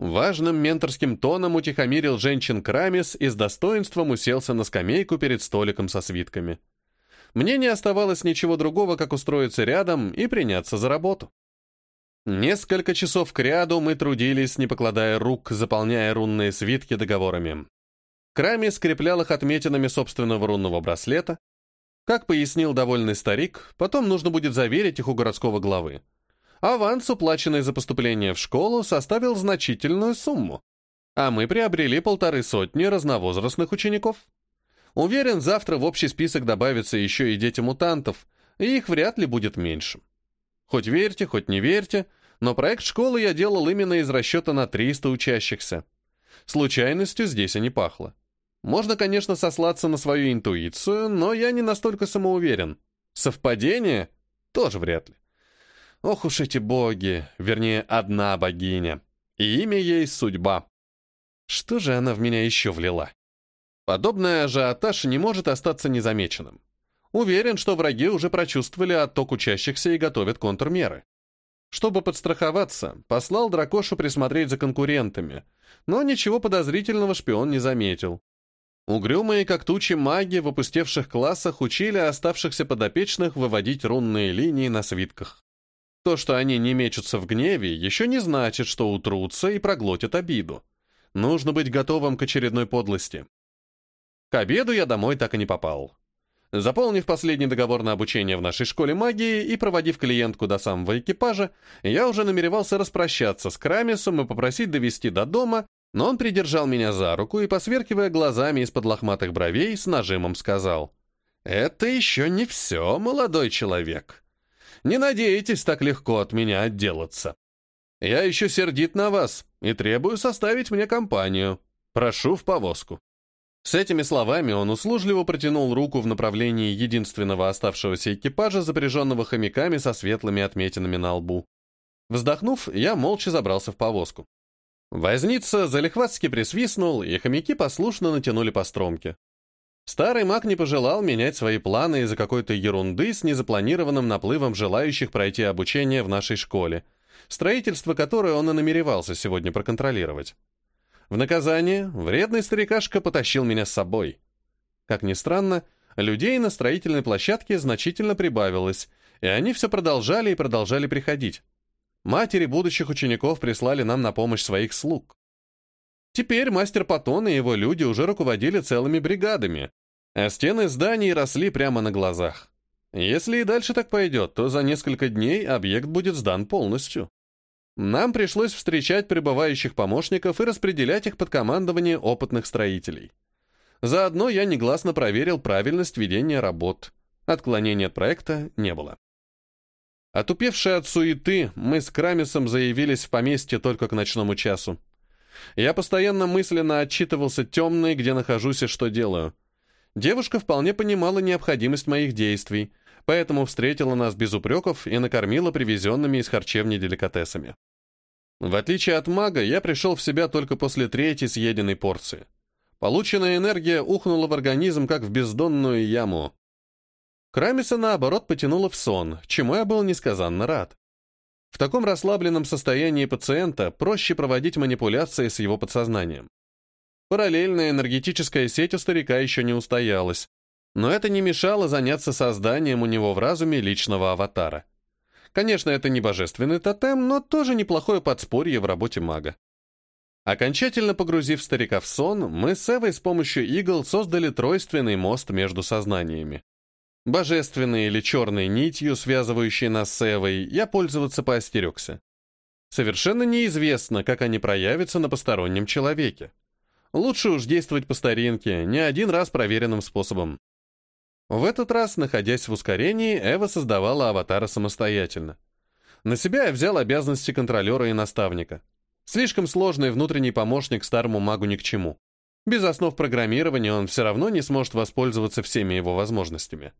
Важным менторским тоном утихомирил женщин Крамис и с достоинством уселся на скамейку перед столиком со свитками. Мне не оставалось ничего другого, как устроиться рядом и приняться за работу. Несколько часов кряду мы трудились, не покладая рук, заполняя рунные свитки договорами. Крами скреплял их отметинами собственного рунного браслета, как пояснил довольный старик, потом нужно будет заверить их у городского главы. Аванс, уплаченный за поступление в школу, составил значительную сумму, а мы приобрели полторы сотни разновозрастных учеников. Уверен, завтра в общий список добавятся еще и дети мутантов, и их вряд ли будет меньше. Хоть верьте, хоть не верьте, но проект школы я делал именно из расчета на 300 учащихся. Случайностью здесь и не пахло. Можно, конечно, сослаться на свою интуицию, но я не настолько самоуверен. Совпадение? Тоже вряд ли. Ох уж эти боги, вернее, одна богиня. И имя ей — судьба. Что же она в меня еще влила? Подобная ажиотаж не может остаться незамеченным. Уверен, что враги уже прочувствовали отток учащихся и готовят контрмеры. Чтобы подстраховаться, послал Дракошу присмотреть за конкурентами, но ничего подозрительного шпион не заметил. Угрюмые, как тучи маги в опустевших классах учили оставшихся подопечных выводить рунные линии на свитках. То, что они не мечутся в гневе, еще не значит, что утрутся и проглотят обиду. Нужно быть готовым к очередной подлости. К обеду я домой так и не попал. Заполнив последний договор на обучение в нашей школе магии и проводив клиентку до самого экипажа, я уже намеревался распрощаться с Крамисом и попросить довести до дома, но он придержал меня за руку и, посверкивая глазами из-под лохматых бровей, с нажимом сказал, «Это еще не все, молодой человек. Не надейтесь так легко от меня отделаться. Я еще сердит на вас и требую составить мне компанию. Прошу в повозку». С этими словами он услужливо протянул руку в направлении единственного оставшегося экипажа, запряженного хомяками со светлыми отметинами на лбу. Вздохнув, я молча забрался в повозку. Возница залихватски присвистнул, и хомяки послушно натянули по стромке. Старый маг не пожелал менять свои планы из-за какой-то ерунды с незапланированным наплывом желающих пройти обучение в нашей школе, строительство которой он и намеревался сегодня проконтролировать. В наказание вредный старикашка потащил меня с собой. Как ни странно, людей на строительной площадке значительно прибавилось, и они все продолжали и продолжали приходить. Матери будущих учеников прислали нам на помощь своих слуг. Теперь мастер Патон и его люди уже руководили целыми бригадами, а стены зданий росли прямо на глазах. Если и дальше так пойдет, то за несколько дней объект будет сдан полностью. Нам пришлось встречать прибывающих помощников и распределять их под командование опытных строителей. Заодно я негласно проверил правильность ведения работ. Отклонений от проекта не было. Отупевшие от суеты, мы с Крамисом заявились в поместье только к ночному часу. Я постоянно мысленно отчитывался темной, где нахожусь и что делаю. Девушка вполне понимала необходимость моих действий, поэтому встретила нас без упреков и накормила привезенными из харчевни деликатесами. В отличие от мага, я пришел в себя только после третьей съеденной порции. Полученная энергия ухнула в организм, как в бездонную яму. Крамиса, наоборот, потянуло в сон, чему я был несказанно рад. В таком расслабленном состоянии пациента проще проводить манипуляции с его подсознанием. Параллельная энергетическая сеть у старика еще не устоялась, но это не мешало заняться созданием у него в разуме личного аватара. Конечно, это не божественный тотем, но тоже неплохое подспорье в работе мага. Окончательно погрузив старика в сон, мы с Эвой с помощью игл создали тройственный мост между сознаниями. Божественной или черной нитью, связывающей нас с Эвой, я пользоваться поостерегся. Совершенно неизвестно, как они проявятся на постороннем человеке. Лучше уж действовать по старинке, не один раз проверенным способом. В этот раз, находясь в ускорении, Эва создавала аватара самостоятельно. На себя я взял обязанности контролера и наставника. Слишком сложный внутренний помощник старому магу ни к чему. Без основ программирования он все равно не сможет воспользоваться всеми его возможностями.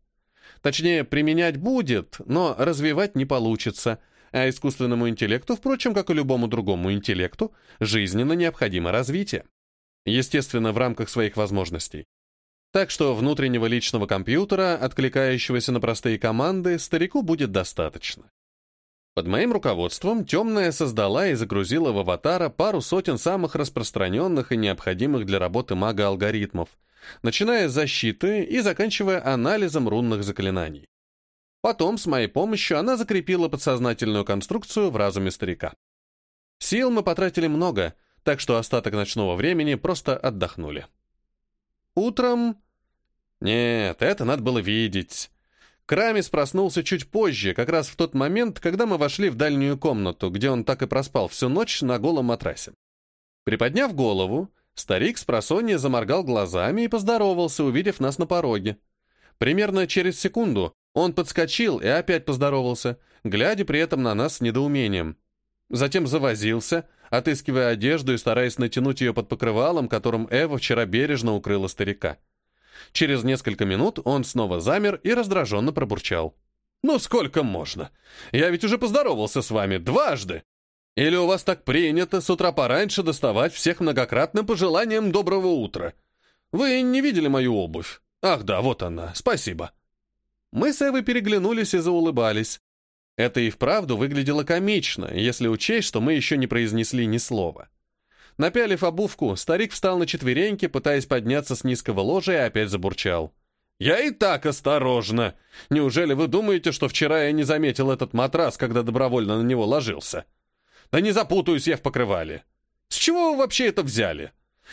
Точнее, применять будет, но развивать не получится, а искусственному интеллекту, впрочем, как и любому другому интеллекту, жизненно необходимо развитие. Естественно, в рамках своих возможностей. Так что внутреннего личного компьютера, откликающегося на простые команды, старику будет достаточно. Под моим руководством Темная создала и загрузила в аватара пару сотен самых распространенных и необходимых для работы мага алгоритмов, начиная с защиты и заканчивая анализом рунных заклинаний. Потом, с моей помощью, она закрепила подсознательную конструкцию в разуме старика. Сил мы потратили много, так что остаток ночного времени просто отдохнули. Утром... Нет, это надо было видеть. Крамис проснулся чуть позже, как раз в тот момент, когда мы вошли в дальнюю комнату, где он так и проспал всю ночь на голом матрасе. Приподняв голову, старик с просонья заморгал глазами и поздоровался, увидев нас на пороге. Примерно через секунду он подскочил и опять поздоровался, глядя при этом на нас с недоумением. Затем завозился, отыскивая одежду и стараясь натянуть ее под покрывалом, которым Эва вчера бережно укрыла старика. Через несколько минут он снова замер и раздраженно пробурчал. «Ну сколько можно? Я ведь уже поздоровался с вами дважды. Или у вас так принято с утра пораньше доставать всех многократным пожеланием доброго утра? Вы не видели мою обувь? Ах да, вот она, спасибо». Мы с Эвой переглянулись и заулыбались. Это и вправду выглядело комично, если учесть, что мы еще не произнесли ни слова. Напялив обувку, старик встал на четвереньки, пытаясь подняться с низкого ложа и опять забурчал. «Я и так осторожно! Неужели вы думаете, что вчера я не заметил этот матрас, когда добровольно на него ложился? Да не запутаюсь я в покрывале! С чего вы вообще это взяли?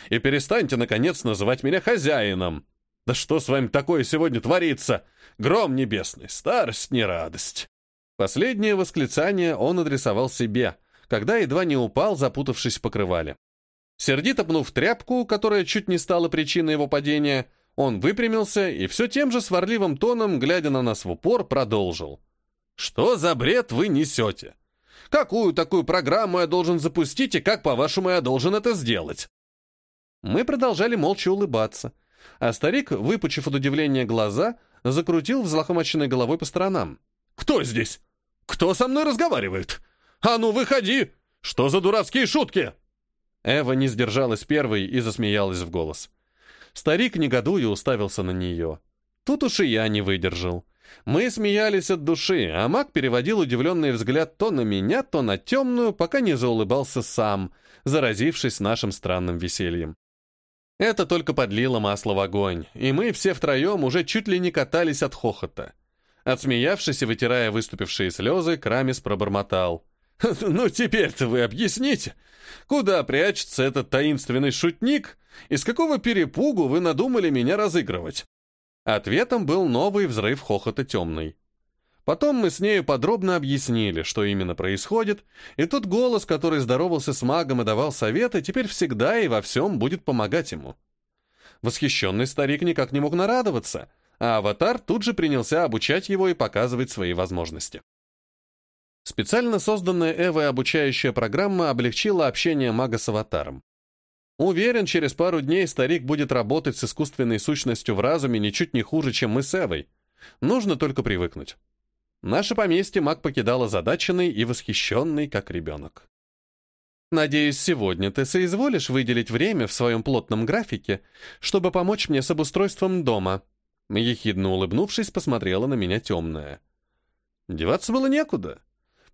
И перестаньте, наконец, называть меня хозяином! Да что с вами такое сегодня творится? Гром небесный, старость не радость!» Последнее восклицание он адресовал себе, когда едва не упал, запутавшись в покрывале. Сердито пнув тряпку, которая чуть не стала причиной его падения, он выпрямился и все тем же сварливым тоном, глядя на нас в упор, продолжил. «Что за бред вы несете? Какую такую программу я должен запустить и как, по-вашему, я должен это сделать?» Мы продолжали молча улыбаться, а старик, выпучив от удивления глаза, закрутил взлохмаченной головой по сторонам. «Кто здесь? Кто со мной разговаривает? А ну, выходи! Что за дурацкие шутки?» Эва не сдержалась первой и засмеялась в голос. Старик, негодуя, уставился на нее. Тут уж и я не выдержал. Мы смеялись от души, а маг переводил удивленный взгляд то на меня, то на темную, пока не заулыбался сам, заразившись нашим странным весельем. Это только подлило масло в огонь, и мы все втроем уже чуть ли не катались от хохота. Отсмеявшись и вытирая выступившие слезы, Крамис пробормотал. <laughs> «Ну, теперь-то вы объясните, куда прячется этот таинственный шутник, и с какого перепугу вы надумали меня разыгрывать?» Ответом был новый взрыв хохота темный. Потом мы с нею подробно объяснили, что именно происходит, и тот голос, который здоровался с магом и давал советы, теперь всегда и во всем будет помогать ему. Восхищенный старик никак не мог нарадоваться — а аватар тут же принялся обучать его и показывать свои возможности. Специально созданная Эвой обучающая программа облегчила общение мага с аватаром. Уверен, через пару дней старик будет работать с искусственной сущностью в разуме ничуть не хуже, чем мы с Эвой. Нужно только привыкнуть. Наше поместье маг покидал озадаченный и восхищенный, как ребенок. «Надеюсь, сегодня ты соизволишь выделить время в своем плотном графике, чтобы помочь мне с обустройством дома», Ехидно улыбнувшись, посмотрела на меня темная. Деваться было некуда.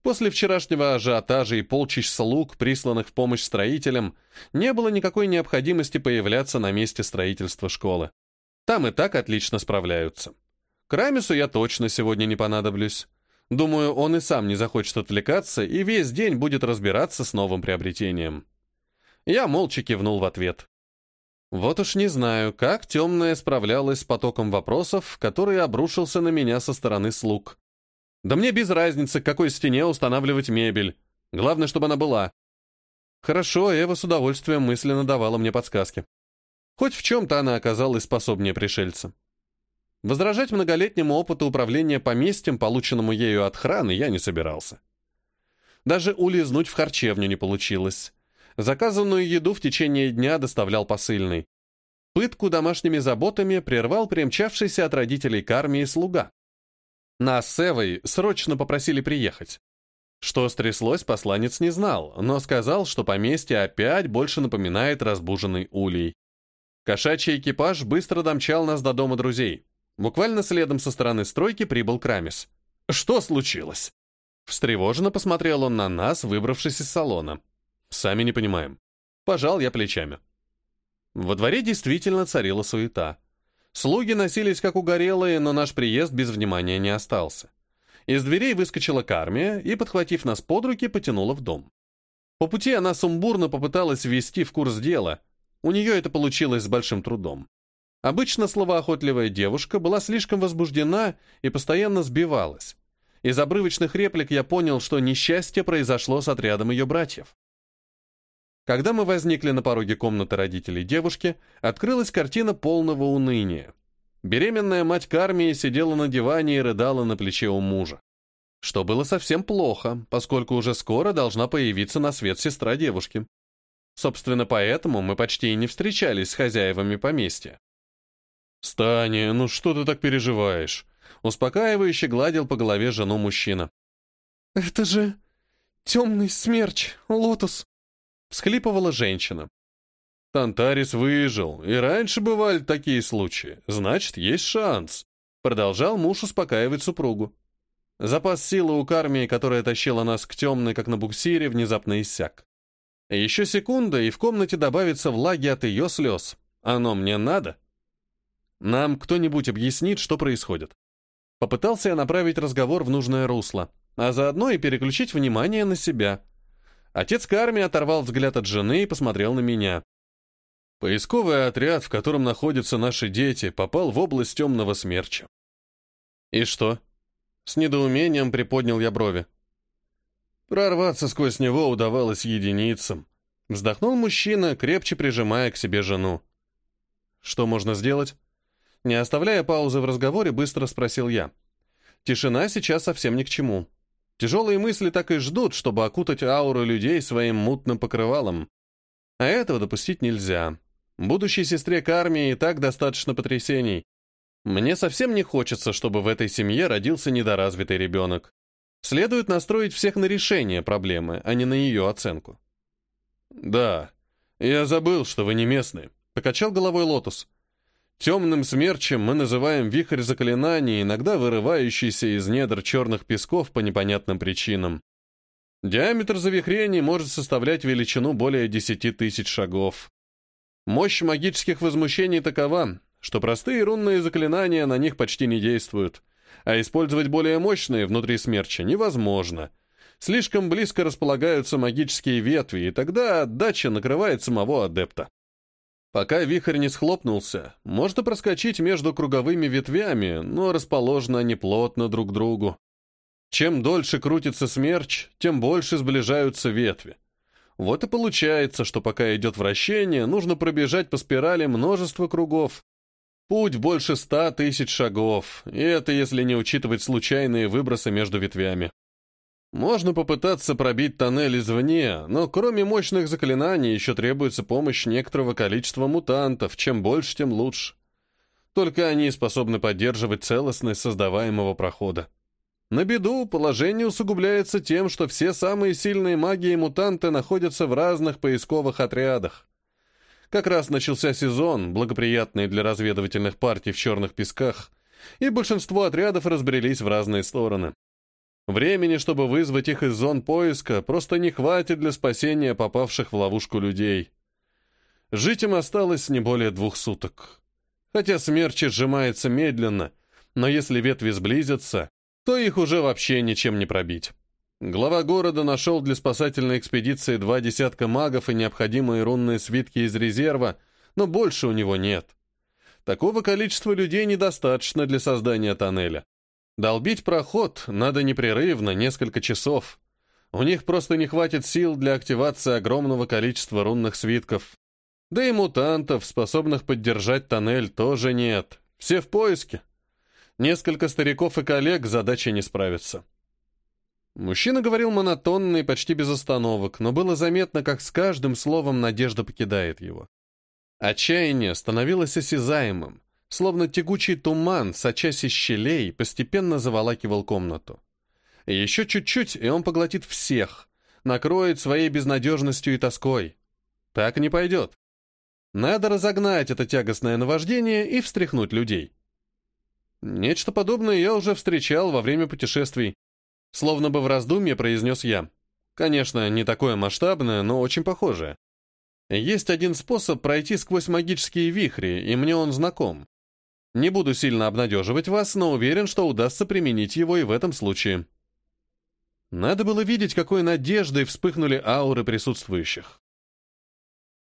После вчерашнего ажиотажа и полчищ слуг, присланных в помощь строителям, не было никакой необходимости появляться на месте строительства школы. Там и так отлично справляются. К Рамису я точно сегодня не понадоблюсь. Думаю, он и сам не захочет отвлекаться и весь день будет разбираться с новым приобретением. Я молча кивнул в ответ. Вот уж не знаю, как темная справлялась с потоком вопросов, который обрушился на меня со стороны слуг. Да мне без разницы, к какой стене устанавливать мебель. Главное, чтобы она была. Хорошо, Эва с удовольствием мысленно давала мне подсказки. Хоть в чем-то она оказалась способнее пришельца. Возражать многолетнему опыту управления поместьем, полученному ею от храны, я не собирался. Даже улизнуть в харчевню не получилось. Заказанную еду в течение дня доставлял посыльный. Пытку домашними заботами прервал примчавшийся от родителей к армии слуга. Нас с Эвой срочно попросили приехать. Что стряслось, посланец не знал, но сказал, что поместье опять больше напоминает разбуженный улей. Кошачий экипаж быстро домчал нас до дома друзей. Буквально следом со стороны стройки прибыл Крамис. «Что случилось?» Встревоженно посмотрел он на нас, выбравшись из салона. «Сами не понимаем». Пожал я плечами. Во дворе действительно царила суета. Слуги носились как угорелые, но наш приезд без внимания не остался. Из дверей выскочила Кармия и, подхватив нас под руки, потянула в дом. По пути она сумбурно попыталась ввести в курс дела. У нее это получилось с большим трудом. Обычно словоохотливая девушка была слишком возбуждена и постоянно сбивалась. Из обрывочных реплик я понял, что несчастье произошло с отрядом ее братьев. Когда мы возникли на пороге комнаты родителей девушки, открылась картина полного уныния. Беременная мать Кармии сидела на диване и рыдала на плече у мужа. Что было совсем плохо, поскольку уже скоро должна появиться на свет сестра девушки. Собственно, поэтому мы почти и не встречались с хозяевами поместья. «Стани, ну что ты так переживаешь?» Успокаивающе гладил по голове жену мужчина. «Это же темный смерч, Лотус!» Всхлипывала женщина. Тантарис выжил, и раньше бывали такие случаи. Значит, есть шанс. Продолжал муж успокаивать супругу. Запас силы у кармии, которая тащила нас к темной, как на буксире, внезапно иссяк. Еще секунда, и в комнате добавится влаги от ее слез. Оно мне надо? Нам кто-нибудь объяснит, что происходит. Попытался я направить разговор в нужное русло, а заодно и переключить внимание на себя. Отец Карми оторвал взгляд от жены и посмотрел на меня. Поисковый отряд, в котором находятся наши дети, попал в область темного смерча. И что? С недоумением приподнял я брови. Прорваться сквозь него удавалось единицам. Вздохнул мужчина, крепче прижимая к себе жену. Что можно сделать? Не оставляя паузы в разговоре, быстро спросил я. Тишина сейчас совсем ни к чему. Тяжелые мысли так и ждут, чтобы окутать ауру людей своим мутным покрывалом. А этого допустить нельзя. Будущей сестре Кармии и так достаточно потрясений. Мне совсем не хочется, чтобы в этой семье родился недоразвитый ребенок. Следует настроить всех на решение проблемы, а не на ее оценку. «Да, я забыл, что вы не местные», — покачал головой Лотус. Темным смерчем мы называем вихрь заклинаний, иногда вырывающийся из недр черных песков по непонятным причинам. Диаметр завихрений может составлять величину более 10 тысяч шагов. Мощь магических возмущений такова, что простые рунные заклинания на них почти не действуют, а использовать более мощные внутри смерча невозможно. Слишком близко располагаются магические ветви, и тогда отдача накрывает самого адепта. Пока вихрь не схлопнулся, можно проскочить между круговыми ветвями, но расположены они плотно друг к другу. Чем дольше крутится смерч, тем больше сближаются ветви. Вот и получается, что пока идет вращение, нужно пробежать по спирали множество кругов. Путь больше ста тысяч шагов, и это если не учитывать случайные выбросы между ветвями. Можно попытаться пробить тоннель извне, но кроме мощных заклинаний еще требуется помощь некоторого количества мутантов, чем больше, тем лучше. Только они способны поддерживать целостность создаваемого прохода. На беду положение усугубляется тем, что все самые сильные маги и мутанты находятся в разных поисковых отрядах. Как раз начался сезон, благоприятный для разведывательных партий в черных песках, и большинство отрядов разбрелись в разные стороны. Времени, чтобы вызвать их из зон поиска, просто не хватит для спасения попавших в ловушку людей. Жить им осталось не более двух суток. Хотя смерч сжимается медленно, но если ветви сблизятся, то их уже вообще ничем не пробить. Глава города нашел для спасательной экспедиции два десятка магов и необходимые рунные свитки из резерва, но больше у него нет. Такого количества людей недостаточно для создания тоннеля. Долбить проход надо непрерывно, несколько часов. У них просто не хватит сил для активации огромного количества рунных свитков. Да и мутантов, способных поддержать тоннель, тоже нет. Все в поиске. Несколько стариков и коллег задачи не справятся. Мужчина говорил монотонно и почти без остановок, но было заметно, как с каждым словом надежда покидает его. Отчаяние становилось осязаемым, словно тягучий туман, сочась из щелей, постепенно заволакивал комнату. еще чуть-чуть, и он поглотит всех, накроет своей безнадежностью и тоской. Так не пойдет. Надо разогнать это тягостное наваждение и встряхнуть людей. Нечто подобное я уже встречал во время путешествий. Словно бы в раздумье произнес я. Конечно, не такое масштабное, но очень похожее. Есть один способ пройти сквозь магические вихри, и мне он знаком. Не буду сильно обнадеживать вас, но уверен, что удастся применить его и в этом случае. Надо было видеть, какой надеждой вспыхнули ауры присутствующих.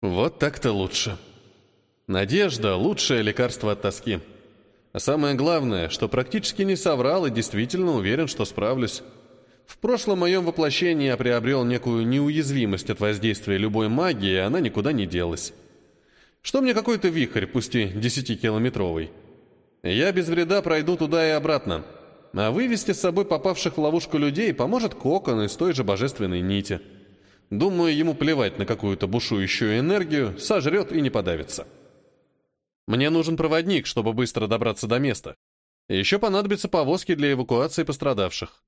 Вот так-то лучше. Надежда — лучшее лекарство от тоски. А самое главное, что практически не соврал и действительно уверен, что справлюсь. В прошлом моем воплощении я приобрел некую неуязвимость от воздействия любой магии, и она никуда не делась. Что мне какой-то вихрь, пусть и десятикилометровый? Я без вреда пройду туда и обратно. А вывести с собой попавших в ловушку людей поможет кокон из той же божественной нити. Думаю, ему плевать на какую-то бушующую энергию, сожрет и не подавится. Мне нужен проводник, чтобы быстро добраться до места. Еще понадобятся повозки для эвакуации пострадавших.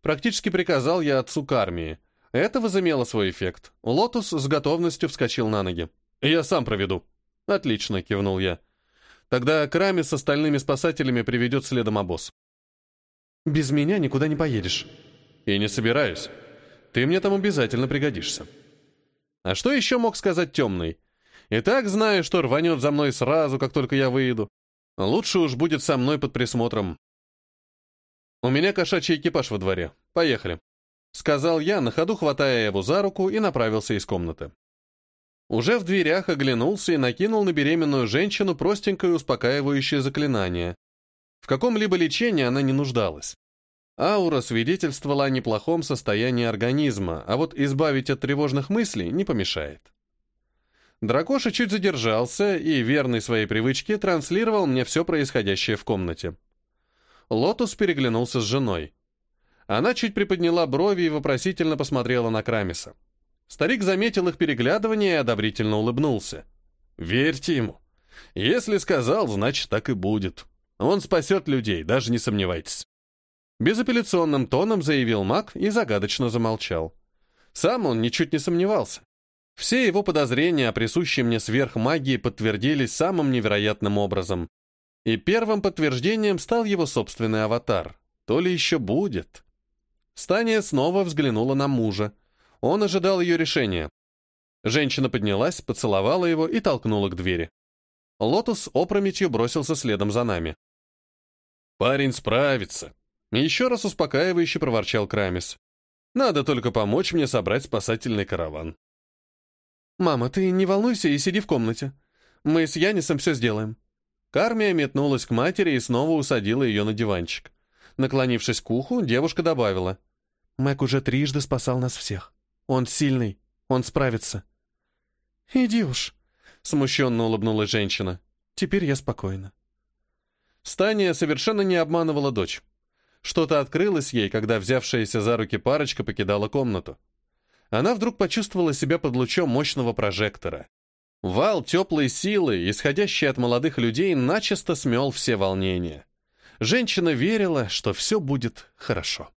Практически приказал я отцу к армии. Это возымело свой эффект. Лотус с готовностью вскочил на ноги. «Я сам проведу». «Отлично», — кивнул я. Тогда Крамис с остальными спасателями приведет следом обоз. Без меня никуда не поедешь. И не собираюсь. Ты мне там обязательно пригодишься. А что еще мог сказать темный? И так знаю, что рванет за мной сразу, как только я выйду. Лучше уж будет со мной под присмотром. У меня кошачий экипаж во дворе. Поехали. Сказал я, на ходу хватая его за руку и направился из комнаты. Уже в дверях оглянулся и накинул на беременную женщину простенькое успокаивающее заклинание. В каком-либо лечении она не нуждалась. Аура свидетельствовала о неплохом состоянии организма, а вот избавить от тревожных мыслей не помешает. Дракоша чуть задержался и, верный своей привычке, транслировал мне все происходящее в комнате. Лотус переглянулся с женой. Она чуть приподняла брови и вопросительно посмотрела на Крамиса. Старик заметил их переглядывание и одобрительно улыбнулся. «Верьте ему. Если сказал, значит, так и будет. Он спасет людей, даже не сомневайтесь». Безапелляционным тоном заявил маг и загадочно замолчал. Сам он ничуть не сомневался. Все его подозрения о присущей мне сверхмагии подтвердились самым невероятным образом. И первым подтверждением стал его собственный аватар. То ли еще будет. Стания снова взглянула на мужа. Он ожидал ее решения. Женщина поднялась, поцеловала его и толкнула к двери. Лотус опрометью бросился следом за нами. «Парень справится», — еще раз успокаивающе проворчал Крамис. «Надо только помочь мне собрать спасательный караван». «Мама, ты не волнуйся и сиди в комнате. Мы с Янисом все сделаем». Кармия метнулась к матери и снова усадила ее на диванчик. Наклонившись к уху, девушка добавила. «Мэг уже трижды спасал нас всех. Он сильный, он справится. Иди уж, смущенно улыбнулась женщина. Теперь я спокойна. Стания совершенно не обманывала дочь. Что-то открылось ей, когда взявшаяся за руки парочка покидала комнату. Она вдруг почувствовала себя под лучом мощного прожектора. Вал теплой силы, исходящий от молодых людей, начисто смел все волнения. Женщина верила, что все будет хорошо.